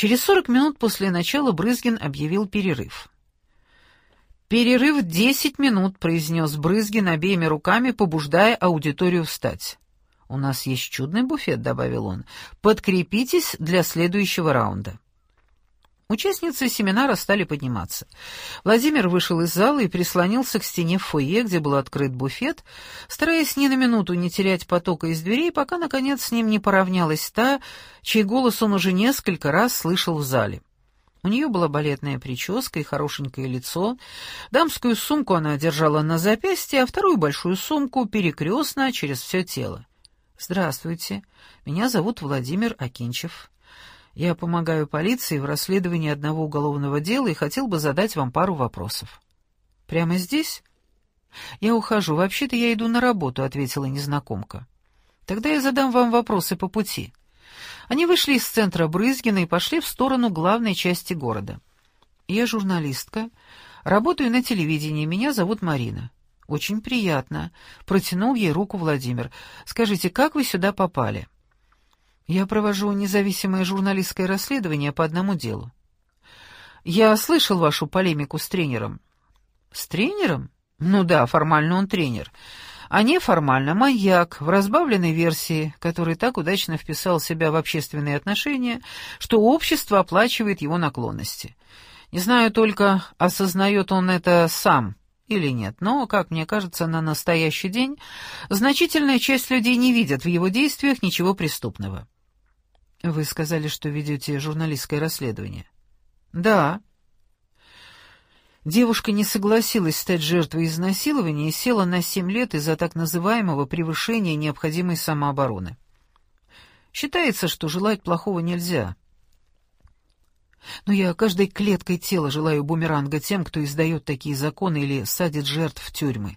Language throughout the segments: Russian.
Через сорок минут после начала Брызгин объявил перерыв. «Перерыв десять минут», — произнес Брызгин обеими руками, побуждая аудиторию встать. «У нас есть чудный буфет», — добавил он. «Подкрепитесь для следующего раунда». Участницы семинара стали подниматься. Владимир вышел из зала и прислонился к стене в фойе, где был открыт буфет, стараясь ни на минуту не терять потока из дверей, пока, наконец, с ним не поравнялась та, чей голос он уже несколько раз слышал в зале. У нее была балетная прическа и хорошенькое лицо. Дамскую сумку она держала на запястье, а вторую большую сумку перекрестно через все тело. «Здравствуйте, меня зовут Владимир Акинчев». Я помогаю полиции в расследовании одного уголовного дела и хотел бы задать вам пару вопросов. Прямо здесь? Я ухожу. Вообще-то я иду на работу, ответила незнакомка. Тогда я задам вам вопросы по пути. Они вышли из центра Брызгина и пошли в сторону главной части города. Я журналистка, работаю на телевидении, меня зовут Марина. Очень приятно, протянул ей руку Владимир. Скажите, как вы сюда попали? Я провожу независимое журналистское расследование по одному делу. Я слышал вашу полемику с тренером. С тренером? Ну да, формально он тренер. А неформально маяк в разбавленной версии, который так удачно вписал себя в общественные отношения, что общество оплачивает его наклонности. Не знаю только, осознает он это сам или нет, но, как мне кажется, на настоящий день значительная часть людей не видят в его действиях ничего преступного. Вы сказали, что ведете журналистское расследование. Да. Девушка не согласилась стать жертвой изнасилования и села на семь лет из-за так называемого превышения необходимой самообороны. Считается, что желать плохого нельзя. Но я каждой клеткой тела желаю бумеранга тем, кто издает такие законы или садит жертв в тюрьмы.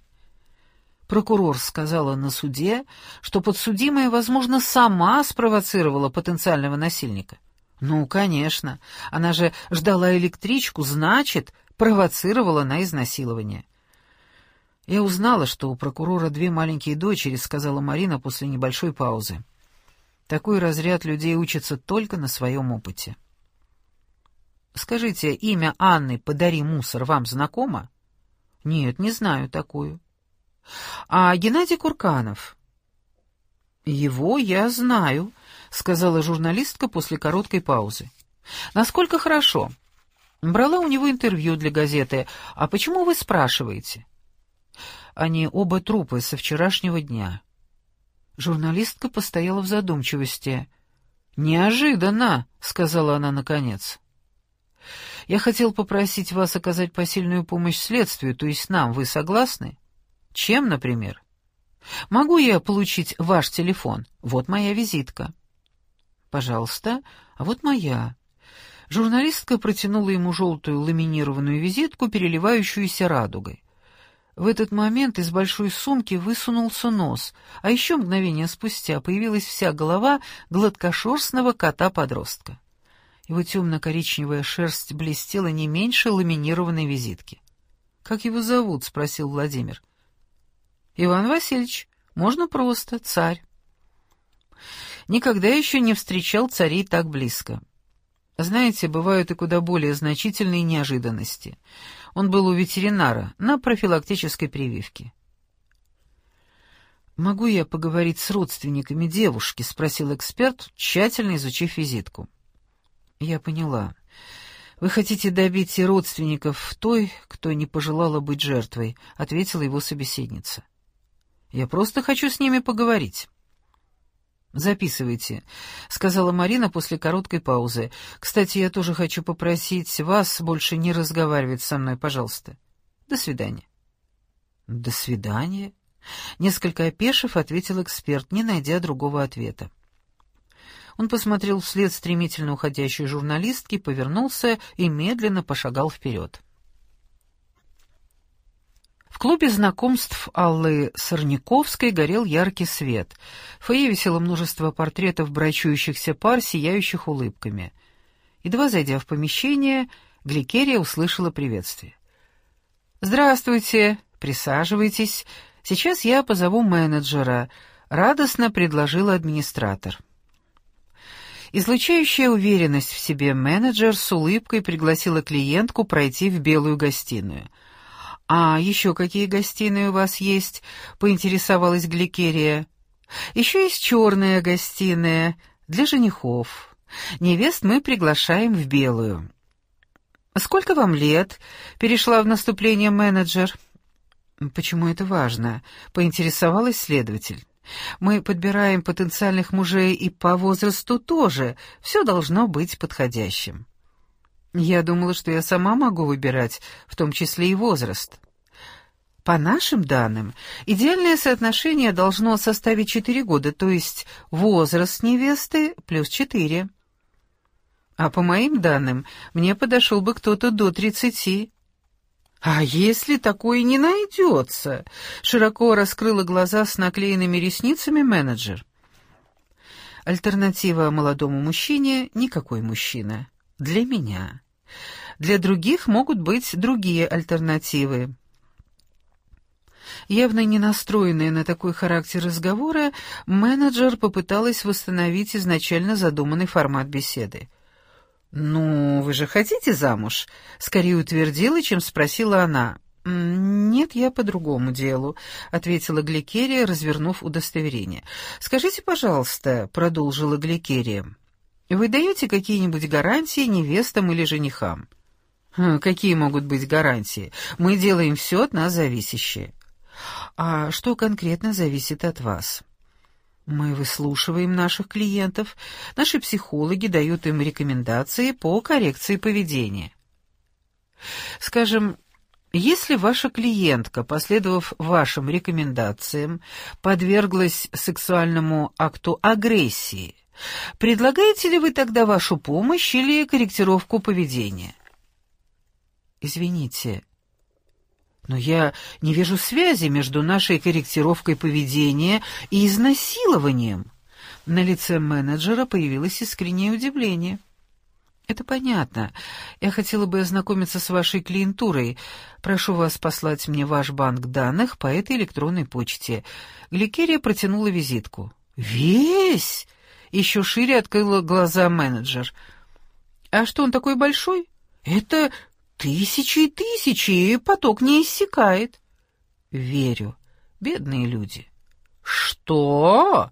Прокурор сказала на суде, что подсудимая, возможно, сама спровоцировала потенциального насильника. Ну, конечно, она же ждала электричку, значит, провоцировала на изнасилование. Я узнала, что у прокурора две маленькие дочери, сказала Марина после небольшой паузы. Такой разряд людей учится только на своем опыте. Скажите, имя Анны «Подари мусор» вам знакомо? Нет, не знаю такую. А Геннадий Курканов? Его я знаю, сказала журналистка после короткой паузы. Насколько хорошо? Брала у него интервью для газеты. А почему вы спрашиваете? Они оба трупы со вчерашнего дня. Журналистка постояла в задумчивости. «Неожиданно», — сказала она наконец. «Я хотел попросить вас оказать посильную помощь следствию, то есть нам. Вы согласны?» Чем, например? Могу я получить ваш телефон? Вот моя визитка. Пожалуйста, а вот моя. Журналистка протянула ему желтую ламинированную визитку, переливающуюся радугой. В этот момент из большой сумки высунулся нос, а еще мгновение спустя появилась вся голова гладкошерстного кота-подростка. Его темно-коричневая шерсть блестела не меньше ламинированной визитки. «Как его зовут?» — спросил Владимир. Иван Васильевич, можно просто, царь. Никогда еще не встречал царей так близко. Знаете, бывают и куда более значительные неожиданности. Он был у ветеринара на профилактической прививке. «Могу я поговорить с родственниками девушки?» — спросил эксперт, тщательно изучив визитку. «Я поняла. Вы хотите добить и родственников той, кто не пожелала быть жертвой», — ответила его собеседница. Я просто хочу с ними поговорить». «Записывайте», — сказала Марина после короткой паузы. «Кстати, я тоже хочу попросить вас больше не разговаривать со мной, пожалуйста. До свидания». «До свидания?» Несколько опешив, ответил эксперт, не найдя другого ответа. Он посмотрел вслед стремительно уходящей журналистки, повернулся и медленно пошагал вперед. В клубе знакомств Аллы Сорняковской горел яркий свет. В фойе висело множество портретов брачующихся пар, сияющих улыбками. Едва зайдя в помещение, Гликерия услышала приветствие. «Здравствуйте, присаживайтесь. Сейчас я позову менеджера», — радостно предложил администратор. Излучающая уверенность в себе менеджер с улыбкой пригласила клиентку пройти в белую гостиную. «А еще какие гостиные у вас есть?» — поинтересовалась Гликерия. «Еще есть черная гостиная для женихов. Невест мы приглашаем в белую». «Сколько вам лет?» — перешла в наступление менеджер. «Почему это важно?» — поинтересовалась следователь. «Мы подбираем потенциальных мужей и по возрасту тоже. Все должно быть подходящим». «Я думала, что я сама могу выбирать, в том числе и возраст». По нашим данным, идеальное соотношение должно составить четыре года, то есть возраст невесты плюс четыре. А по моим данным, мне подошел бы кто-то до тридцати. «А если такое не найдется?» — широко раскрыла глаза с наклеенными ресницами менеджер. Альтернатива молодому мужчине — никакой мужчина. Для меня. Для других могут быть другие альтернативы. Явно не настроенная на такой характер разговора, менеджер попыталась восстановить изначально задуманный формат беседы. «Ну, вы же хотите замуж?» — скорее утвердила, чем спросила она. «Нет, я по другому делу», — ответила Гликерия, развернув удостоверение. «Скажите, пожалуйста», — продолжила Гликерия, — «вы даете какие-нибудь гарантии невестам или женихам?» «Хм, «Какие могут быть гарантии? Мы делаем все от нас зависящее». «А что конкретно зависит от вас?» Мы выслушиваем наших клиентов, наши психологи дают им рекомендации по коррекции поведения. Скажем, если ваша клиентка, последовав вашим рекомендациям, подверглась сексуальному акту агрессии, предлагаете ли вы тогда вашу помощь или корректировку поведения? Извините, но я не вижу связи между нашей корректировкой поведения и изнасилованием. На лице менеджера появилось искреннее удивление. «Это понятно. Я хотела бы ознакомиться с вашей клиентурой. Прошу вас послать мне ваш банк данных по этой электронной почте». Гликерия протянула визитку. «Весь?» — еще шире открыла глаза менеджер. «А что, он такой большой?» «Это Тысячи и тысячи, и поток не иссякает. Верю. Бедные люди. Что?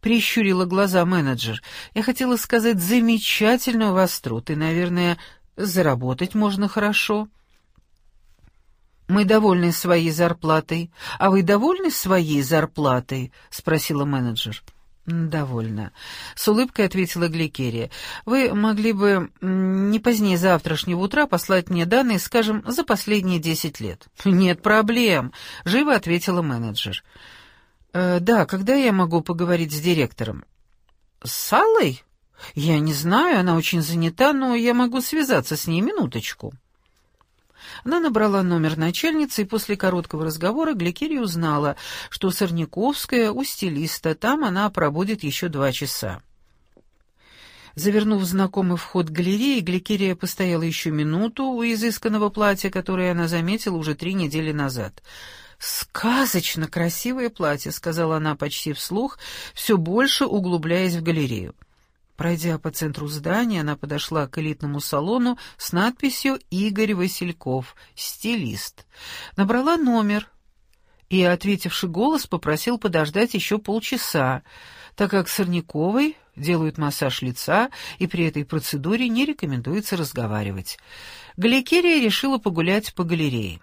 Прищурила глаза менеджер. Я хотела сказать, замечательно у вас труд, наверное, заработать можно хорошо. Мы довольны своей зарплатой. А вы довольны своей зарплатой? Спросила менеджер. «Довольно», — с улыбкой ответила Гликерия. «Вы могли бы не позднее завтрашнего утра послать мне данные, скажем, за последние десять лет». «Нет проблем», — живо ответила менеджер. «Э, «Да, когда я могу поговорить с директором?» «С Аллой? Я не знаю, она очень занята, но я могу связаться с ней минуточку». Она набрала номер начальницы, и после короткого разговора Гликерия узнала, что Сорняковская у стилиста, там она пробудет еще два часа. Завернув знакомый вход галереи, Гликерия постояла еще минуту у изысканного платья, которое она заметила уже три недели назад. «Сказочно красивое платье», — сказала она почти вслух, все больше углубляясь в галерею. Пройдя по центру здания, она подошла к элитному салону с надписью «Игорь Васильков, стилист». Набрала номер и, ответивший голос, попросил подождать еще полчаса, так как Сорняковой делают массаж лица, и при этой процедуре не рекомендуется разговаривать. Галикерия решила погулять по галерее.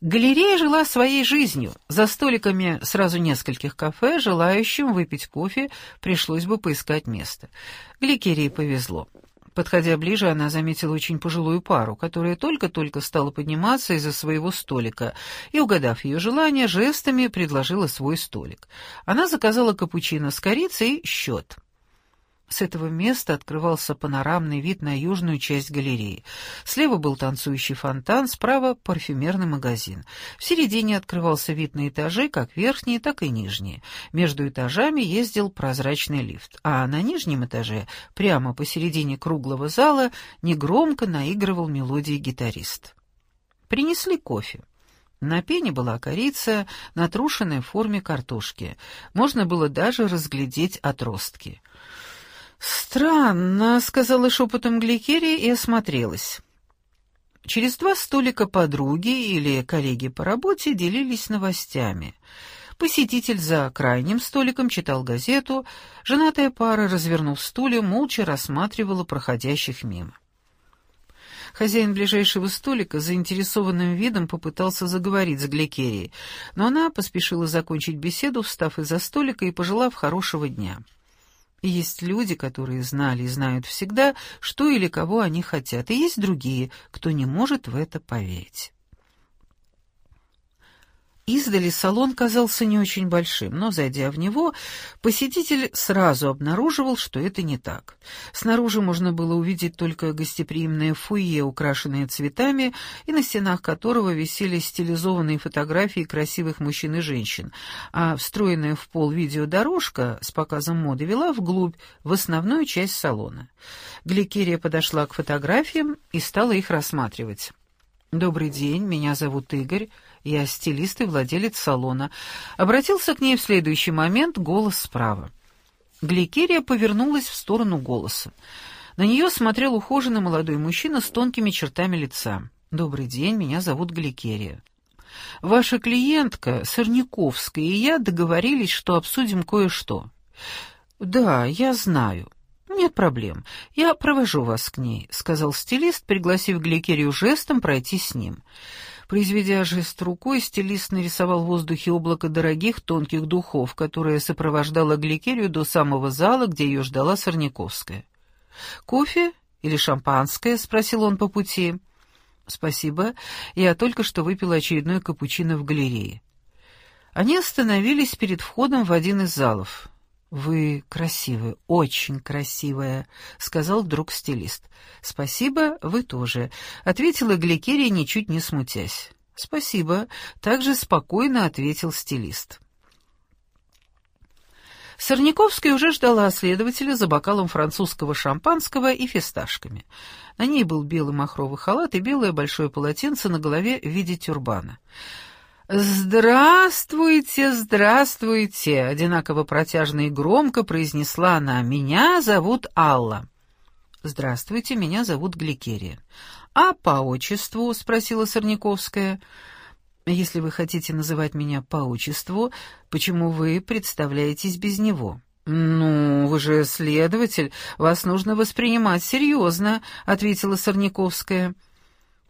Галерея жила своей жизнью. За столиками сразу нескольких кафе желающим выпить кофе пришлось бы поискать место. Гликерии повезло. Подходя ближе, она заметила очень пожилую пару, которая только-только стала подниматься из-за своего столика, и, угадав ее желание, жестами предложила свой столик. Она заказала капучино с корицей и счет. С этого места открывался панорамный вид на южную часть галереи. Слева был танцующий фонтан, справа — парфюмерный магазин. В середине открывался вид на этажи, как верхние, так и нижние. Между этажами ездил прозрачный лифт, а на нижнем этаже, прямо посередине круглого зала, негромко наигрывал мелодии гитарист. Принесли кофе. На пене была корица, натрушенная в форме картошки. Можно было даже разглядеть отростки — «Странно», — сказала шепотом Гликерия и осмотрелась. Через два столика подруги или коллеги по работе делились новостями. Посетитель за крайним столиком читал газету, женатая пара, развернув стулья, молча рассматривала проходящих мимо. Хозяин ближайшего столика заинтересованным видом попытался заговорить с Гликерией, но она поспешила закончить беседу, встав из-за столика и пожелав хорошего дня. Есть люди, которые знали и знают всегда, что или кого они хотят, и есть другие, кто не может в это поверить. Издали салон казался не очень большим, но, зайдя в него, посетитель сразу обнаруживал, что это не так. Снаружи можно было увидеть только гостеприимное фойе, украшенное цветами, и на стенах которого висели стилизованные фотографии красивых мужчин и женщин, а встроенная в пол видеодорожка с показом моды вела вглубь, в основную часть салона. Гликерия подошла к фотографиям и стала их рассматривать. «Добрый день, меня зовут Игорь, я стилист и владелец салона». Обратился к ней в следующий момент голос справа. Гликерия повернулась в сторону голоса. На нее смотрел ухоженный молодой мужчина с тонкими чертами лица. «Добрый день, меня зовут Гликерия. Ваша клиентка, Сорняковская, и я договорились, что обсудим кое-что». «Да, я знаю». «Нет проблем. Я провожу вас к ней», — сказал стилист, пригласив Гликерию жестом пройти с ним. Произведя жест рукой, стилист нарисовал в воздухе облако дорогих тонких духов, которое сопровождало Гликерию до самого зала, где ее ждала Сорняковская. «Кофе или шампанское?» — спросил он по пути. «Спасибо. Я только что выпила очередной капучино в галерее». Они остановились перед входом в один из залов. «Вы красивая, очень красивая», — сказал вдруг стилист. «Спасибо, вы тоже», — ответила Гликерия, ничуть не смутясь. «Спасибо», — также спокойно ответил стилист. Сорняковская уже ждала следователя за бокалом французского шампанского и фисташками. На ней был белый махровый халат и белое большое полотенце на голове в виде тюрбана. «Здравствуйте, здравствуйте!» — одинаково протяжно и громко произнесла она. «Меня зовут Алла». «Здравствуйте, меня зовут Гликерия». «А по отчеству?» — спросила Сорняковская. «Если вы хотите называть меня по отчеству, почему вы представляетесь без него?» «Ну, вы же следователь, вас нужно воспринимать серьезно», — ответила Сорняковская.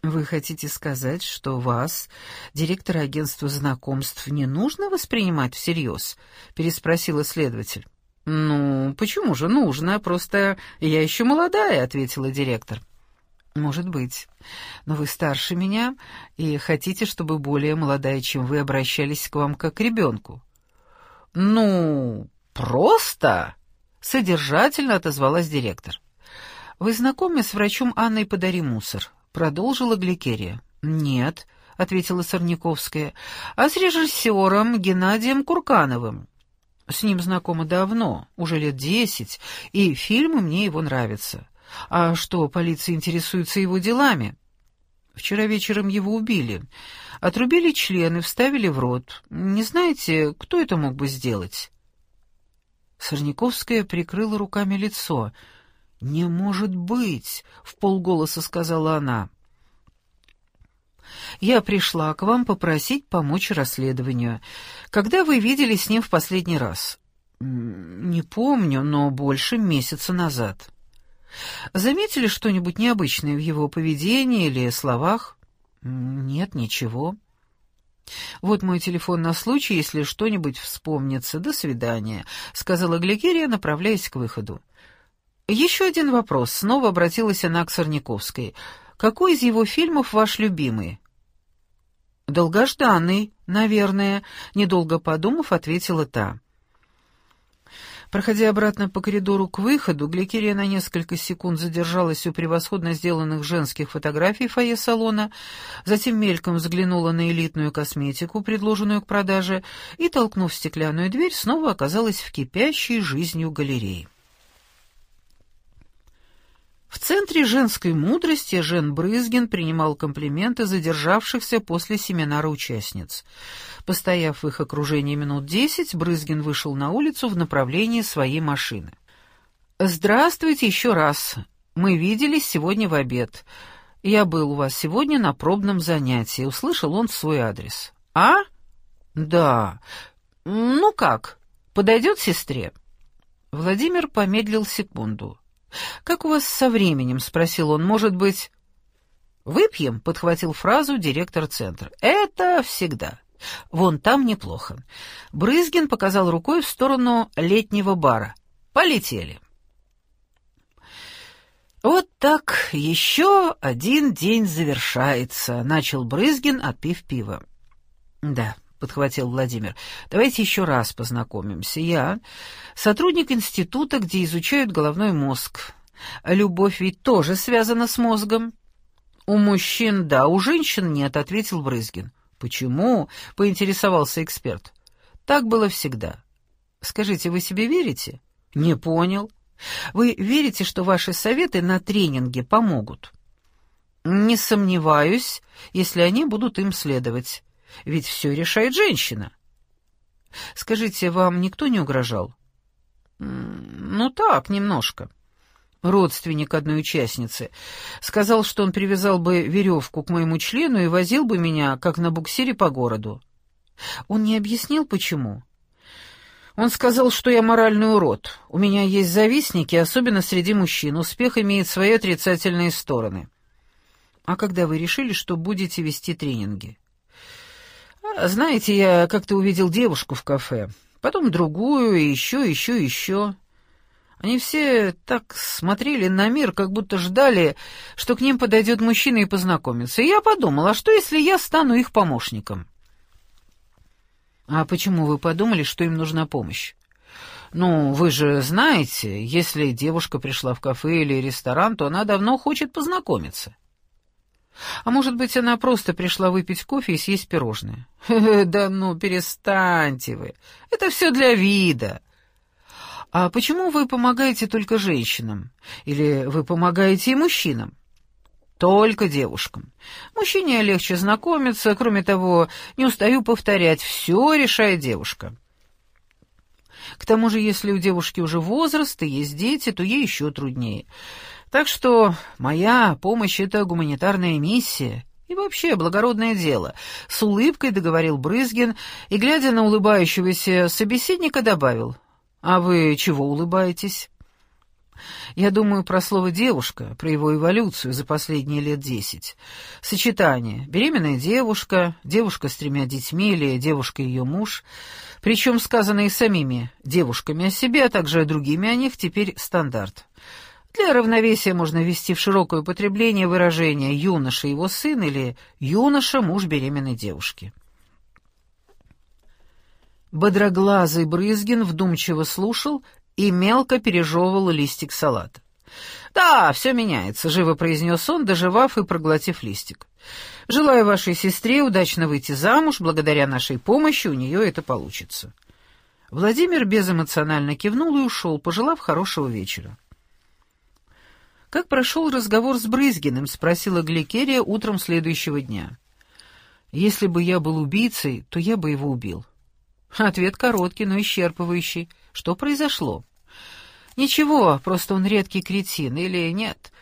«Вы хотите сказать, что вас, директора агентства знакомств, не нужно воспринимать всерьез?» — переспросила следователь. «Ну, почему же нужно? Просто я еще молодая», — ответила директор. «Может быть. Но вы старше меня и хотите, чтобы более молодая, чем вы, обращались к вам как к ребенку». «Ну, просто?» — содержательно отозвалась директор. «Вы знакомы с врачом Анной Подари Мусор?» Продолжила Гликерия. «Нет», — ответила Сорняковская, — «а с режиссером Геннадием Куркановым. С ним знакома давно, уже лет десять, и фильмы мне его нравятся. А что, полиция интересуется его делами?» «Вчера вечером его убили. Отрубили члены, вставили в рот. Не знаете, кто это мог бы сделать?» Сорняковская прикрыла руками лицо — «Не может быть!» — в полголоса сказала она. «Я пришла к вам попросить помочь расследованию. Когда вы видели с ним в последний раз?» «Не помню, но больше месяца назад». «Заметили что-нибудь необычное в его поведении или словах?» «Нет, ничего». «Вот мой телефон на случай, если что-нибудь вспомнится. До свидания», — сказала Гликерия, направляясь к выходу. «Еще один вопрос», — снова обратилась она к Сорняковской. «Какой из его фильмов ваш любимый?» «Долгожданный, наверное», — недолго подумав, ответила та. Проходя обратно по коридору к выходу, Гликерия на несколько секунд задержалась у превосходно сделанных женских фотографий фойе салона, затем мельком взглянула на элитную косметику, предложенную к продаже, и, толкнув стеклянную дверь, снова оказалась в кипящей жизнью галереи. В центре женской мудрости Жен Брызгин принимал комплименты задержавшихся после семинара участниц. Постояв в их окружении минут десять, Брызгин вышел на улицу в направлении своей машины. «Здравствуйте еще раз. Мы виделись сегодня в обед. Я был у вас сегодня на пробном занятии. Услышал он свой адрес». «А? Да. Ну как, подойдет сестре?» Владимир помедлил секунду. «Как у вас со временем?» — спросил он. «Может быть...» «Выпьем?» — подхватил фразу директор центра. «Это всегда. Вон там неплохо». Брызгин показал рукой в сторону летнего бара. «Полетели». «Вот так еще один день завершается», — начал Брызгин, отпив пиво. «Да», — подхватил Владимир, — «давайте еще раз познакомимся. Я сотрудник института, где изучают головной мозг. Любовь ведь тоже связана с мозгом». «У мужчин да, у женщин нет», — ответил Брызгин. «Почему?» — поинтересовался эксперт. «Так было всегда». «Скажите, вы себе верите?» «Не понял». Вы верите, что ваши советы на тренинге помогут? Не сомневаюсь, если они будут им следовать. Ведь все решает женщина. Скажите, вам никто не угрожал? Ну так, немножко. Родственник одной участницы сказал, что он привязал бы веревку к моему члену и возил бы меня, как на буксире, по городу. Он не объяснил, почему. Он сказал, что я моральный урод. У меня есть завистники, особенно среди мужчин. Успех имеет свои отрицательные стороны. А когда вы решили, что будете вести тренинги? Знаете, я как-то увидел девушку в кафе, потом другую, и еще, еще, еще. Они все так смотрели на мир, как будто ждали, что к ним подойдет мужчина и познакомится. И я подумал, а что, если я стану их помощником? «А почему вы подумали, что им нужна помощь?» «Ну, вы же знаете, если девушка пришла в кафе или ресторан, то она давно хочет познакомиться». «А может быть, она просто пришла выпить кофе и съесть пирожное?» «Да ну, перестаньте вы. Это все для вида». «А почему вы помогаете только женщинам? Или вы помогаете и мужчинам?» Только девушкам. Мужчине легче знакомиться, кроме того, не устаю повторять, все решает девушка. К тому же, если у девушки уже возраст и есть дети, то ей еще труднее. Так что моя помощь — это гуманитарная миссия и вообще благородное дело. С улыбкой договорил Брызгин и, глядя на улыбающегося собеседника, добавил. «А вы чего улыбаетесь?» Я думаю про слово «девушка», про его эволюцию за последние лет десять. Сочетание «беременная девушка», «девушка с тремя детьми» или «девушка и ее муж», причем сказанные самими девушками о себе, а также другими о них, теперь стандарт. Для равновесия можно ввести в широкое употребление выражения «юноша его сын» или «юноша муж беременной девушки». Бодроглазый Брызгин вдумчиво слушал и мелко пережевывал листик салата. «Да, все меняется», — живо произнес он, доживав и проглотив листик. «Желаю вашей сестре удачно выйти замуж, благодаря нашей помощи у нее это получится». Владимир безэмоционально кивнул и ушел, пожелав хорошего вечера. «Как прошел разговор с Брызгиным?» — спросила Гликерия утром следующего дня. «Если бы я был убийцей, то я бы его убил». Ответ короткий, но исчерпывающий. Что произошло? Ничего, просто он редкий кретин, или нет?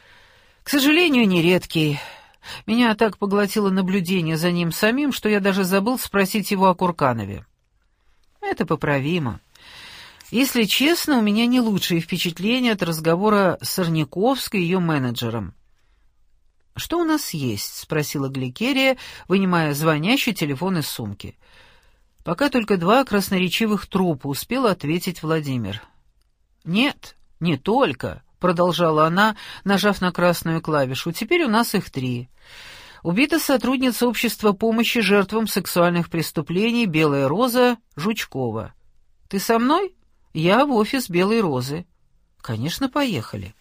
К сожалению, не редкий. Меня так поглотило наблюдение за ним самим, что я даже забыл спросить его о Курканове. Это поправимо. Если честно, у меня не лучшие впечатления от разговора с Сорняковской и ее менеджером. «Что у нас есть?» — спросила Гликерия, вынимая звонящий телефон из сумки. Пока только два красноречивых трупа успел ответить Владимир. «Нет, не только», — продолжала она, нажав на красную клавишу. «Теперь у нас их три. Убита сотрудница общества помощи жертвам сексуальных преступлений «Белая роза» Жучкова. Ты со мной? Я в офис «Белой розы». Конечно, поехали.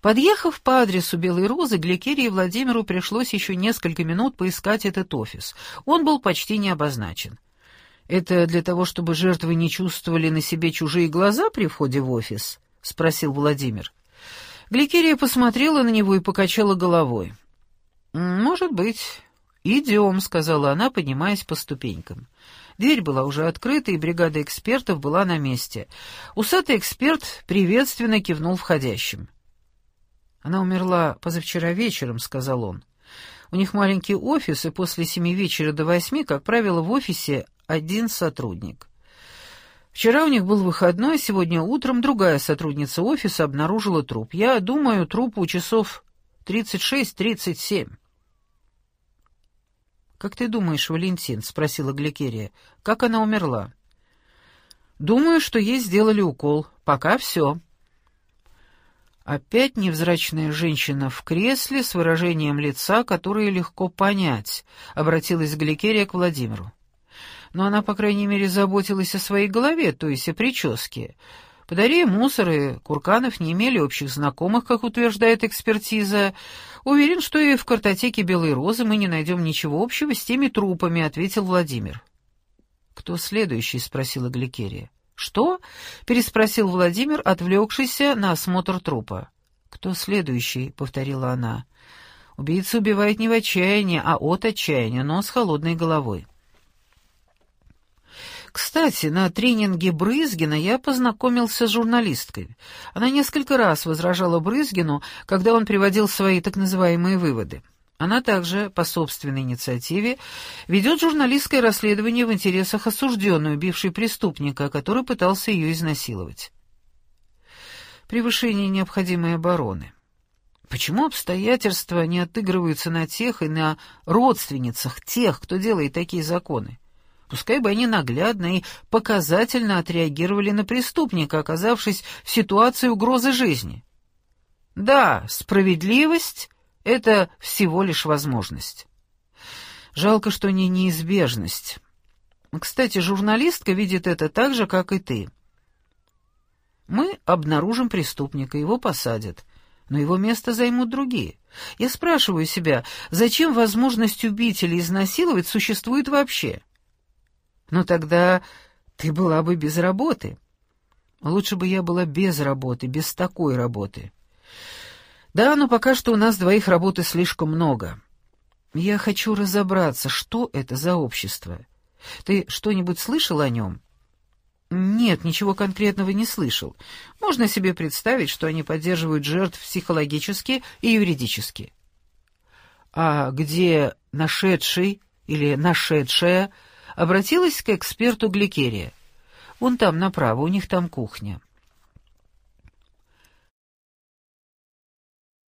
Подъехав по адресу Белой Розы, Гликерии Владимиру пришлось еще несколько минут поискать этот офис. Он был почти не обозначен. «Это для того, чтобы жертвы не чувствовали на себе чужие глаза при входе в офис?» — спросил Владимир. Гликерия посмотрела на него и покачала головой. «Может быть. Идем», — сказала она, поднимаясь по ступенькам. Дверь была уже открыта, и бригада экспертов была на месте. Усатый эксперт приветственно кивнул входящим. «Она умерла позавчера вечером», — сказал он. «У них маленький офис, и после семи вечера до восьми, как правило, в офисе один сотрудник. Вчера у них был выходной, сегодня утром другая сотрудница офиса обнаружила труп. Я думаю, трупу часов 36-37. «Как ты думаешь, Валентин?» — спросила Гликерия. «Как она умерла?» «Думаю, что ей сделали укол. Пока все». Опять невзрачная женщина в кресле с выражением лица, которое легко понять, обратилась Гликерия к Владимиру но она, по крайней мере, заботилась о своей голове, то есть о прическе. Подари мусор и Курканов не имели общих знакомых, как утверждает экспертиза. Уверен, что и в картотеке «Белой розы» мы не найдем ничего общего с теми трупами, — ответил Владимир. «Кто следующий?» — спросила Гликерия. «Что?» — переспросил Владимир, отвлекшийся на осмотр трупа. «Кто следующий?» — повторила она. «Убийца убивает не в отчаянии, а от отчаяния, но с холодной головой». Кстати, на тренинге Брызгина я познакомился с журналисткой. Она несколько раз возражала Брызгину, когда он приводил свои так называемые выводы. Она также, по собственной инициативе, ведет журналистское расследование в интересах осужденной, убившей преступника, который пытался ее изнасиловать. Превышение необходимой обороны. Почему обстоятельства не отыгрываются на тех и на родственницах тех, кто делает такие законы? Пускай бы они наглядно и показательно отреагировали на преступника, оказавшись в ситуации угрозы жизни. Да, справедливость — это всего лишь возможность. Жалко, что не неизбежность. Кстати, журналистка видит это так же, как и ты. Мы обнаружим преступника, его посадят, но его место займут другие. Я спрашиваю себя, зачем возможность убить или изнасиловать существует вообще? Но тогда ты была бы без работы. Лучше бы я была без работы, без такой работы. Да, но пока что у нас двоих работы слишком много. Я хочу разобраться, что это за общество. Ты что-нибудь слышал о нем? Нет, ничего конкретного не слышал. Можно себе представить, что они поддерживают жертв психологически и юридически. А где нашедший или нашедшая обратилась к эксперту Гликерия. «Вон там, направо, у них там кухня».